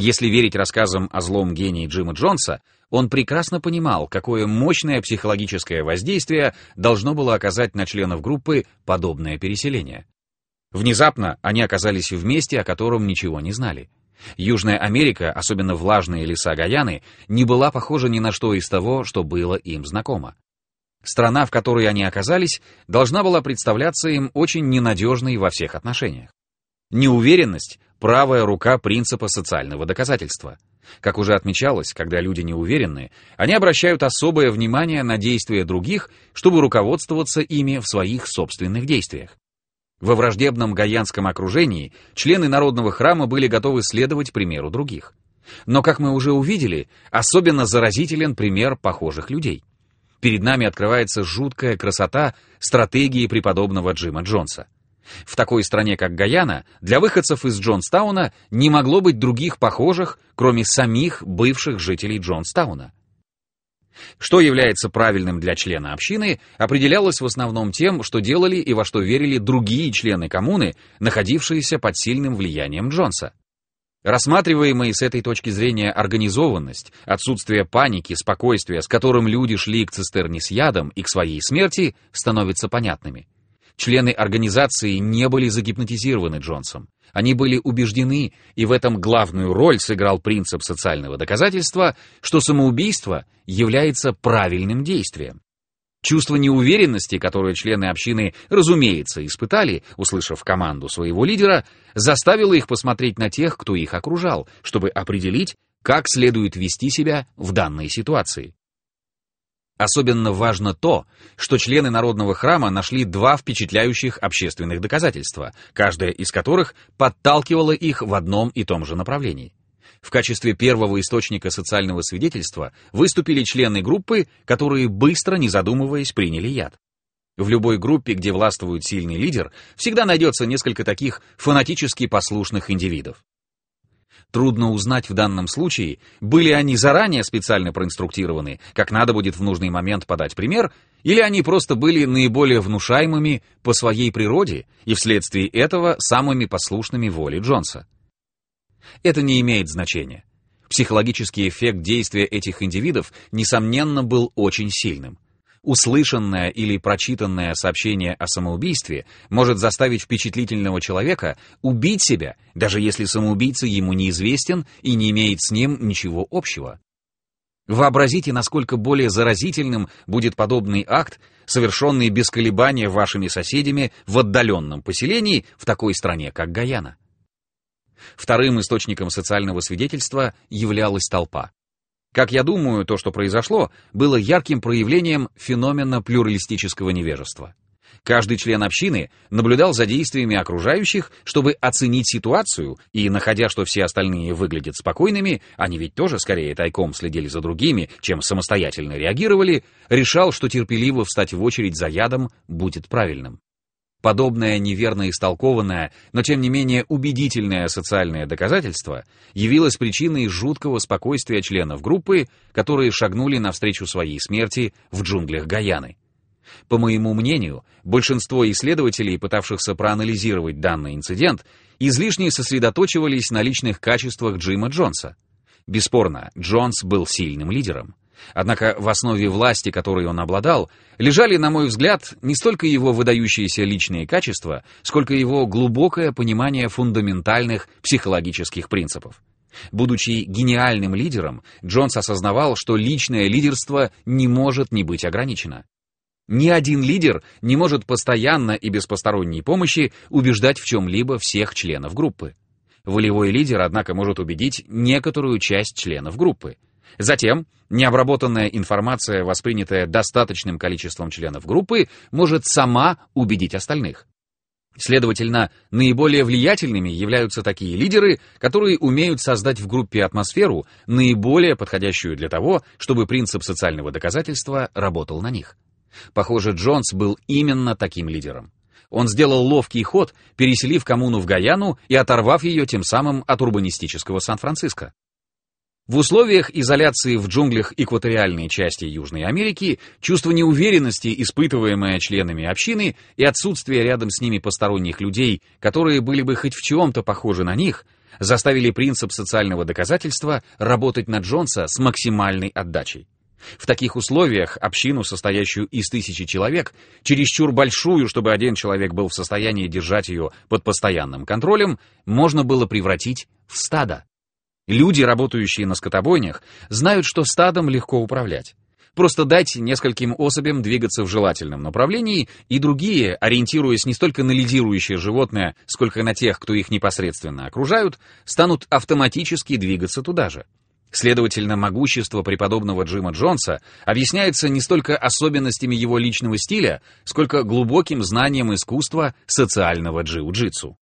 Если верить рассказам о злом гении Джима Джонса, он прекрасно понимал, какое мощное психологическое воздействие должно было оказать на членов группы подобное переселение. Внезапно они оказались в месте, о котором ничего не знали. Южная Америка, особенно влажные леса Гаяны, не была похожа ни на что из того, что было им знакомо. Страна, в которой они оказались, должна была представляться им очень ненадежной во всех отношениях. Неуверенность — правая рука принципа социального доказательства. Как уже отмечалось, когда люди неуверенны, они обращают особое внимание на действия других, чтобы руководствоваться ими в своих собственных действиях. Во враждебном гаянском окружении члены народного храма были готовы следовать примеру других. Но, как мы уже увидели, особенно заразителен пример похожих людей. Перед нами открывается жуткая красота стратегии преподобного Джима Джонса. В такой стране, как Гаяна, для выходцев из Джонстауна не могло быть других похожих, кроме самих бывших жителей Джонстауна. Что является правильным для члена общины, определялось в основном тем, что делали и во что верили другие члены коммуны, находившиеся под сильным влиянием Джонса. Рассматриваемые с этой точки зрения организованность, отсутствие паники, спокойствие, с которым люди шли к цистерне с ядом и к своей смерти, становятся понятными. Члены организации не были загипнотизированы Джонсом. Они были убеждены, и в этом главную роль сыграл принцип социального доказательства, что самоубийство является правильным действием. Чувство неуверенности, которое члены общины, разумеется, испытали, услышав команду своего лидера, заставило их посмотреть на тех, кто их окружал, чтобы определить, как следует вести себя в данной ситуации. Особенно важно то, что члены Народного храма нашли два впечатляющих общественных доказательства, каждое из которых подталкивало их в одном и том же направлении. В качестве первого источника социального свидетельства выступили члены группы, которые быстро, не задумываясь, приняли яд. В любой группе, где властвует сильный лидер, всегда найдется несколько таких фанатически послушных индивидов. Трудно узнать в данном случае, были они заранее специально проинструктированы, как надо будет в нужный момент подать пример, или они просто были наиболее внушаемыми по своей природе и вследствие этого самыми послушными воле Джонса. Это не имеет значения. Психологический эффект действия этих индивидов, несомненно, был очень сильным. Услышанное или прочитанное сообщение о самоубийстве может заставить впечатлительного человека убить себя, даже если самоубийца ему неизвестен и не имеет с ним ничего общего. Вообразите, насколько более заразительным будет подобный акт, совершенный без колебания вашими соседями в отдаленном поселении в такой стране, как Гаяна. Вторым источником социального свидетельства являлась толпа. Как я думаю, то, что произошло, было ярким проявлением феномена плюралистического невежества. Каждый член общины наблюдал за действиями окружающих, чтобы оценить ситуацию, и, находя, что все остальные выглядят спокойными, они ведь тоже скорее тайком следили за другими, чем самостоятельно реагировали, решал, что терпеливо встать в очередь за ядом будет правильным. Подобное неверно истолкованное, но тем не менее убедительное социальное доказательство явилось причиной жуткого спокойствия членов группы, которые шагнули навстречу своей смерти в джунглях Гаяны. По моему мнению, большинство исследователей, пытавшихся проанализировать данный инцидент, излишне сосредоточивались на личных качествах Джима Джонса. Бесспорно, Джонс был сильным лидером. Однако в основе власти, которой он обладал, лежали, на мой взгляд, не столько его выдающиеся личные качества, сколько его глубокое понимание фундаментальных психологических принципов. Будучи гениальным лидером, Джонс осознавал, что личное лидерство не может не быть ограничено. Ни один лидер не может постоянно и без посторонней помощи убеждать в чем-либо всех членов группы. Волевой лидер, однако, может убедить некоторую часть членов группы. Затем, необработанная информация, воспринятая достаточным количеством членов группы, может сама убедить остальных. Следовательно, наиболее влиятельными являются такие лидеры, которые умеют создать в группе атмосферу, наиболее подходящую для того, чтобы принцип социального доказательства работал на них. Похоже, Джонс был именно таким лидером. Он сделал ловкий ход, переселив коммуну в Гаяну и оторвав ее тем самым от урбанистического Сан-Франциско. В условиях изоляции в джунглях экваториальной части Южной Америки чувство неуверенности, испытываемое членами общины, и отсутствие рядом с ними посторонних людей, которые были бы хоть в чем-то похожи на них, заставили принцип социального доказательства работать на Джонса с максимальной отдачей. В таких условиях общину, состоящую из тысячи человек, чересчур большую, чтобы один человек был в состоянии держать ее под постоянным контролем, можно было превратить в стадо. Люди, работающие на скотобойнях, знают, что стадом легко управлять. Просто дайте нескольким особям двигаться в желательном направлении, и другие, ориентируясь не столько на лидирующее животное, сколько на тех, кто их непосредственно окружают, станут автоматически двигаться туда же. Следовательно, могущество преподобного Джима Джонса объясняется не столько особенностями его личного стиля, сколько глубоким знанием искусства социального джиу-джитсу.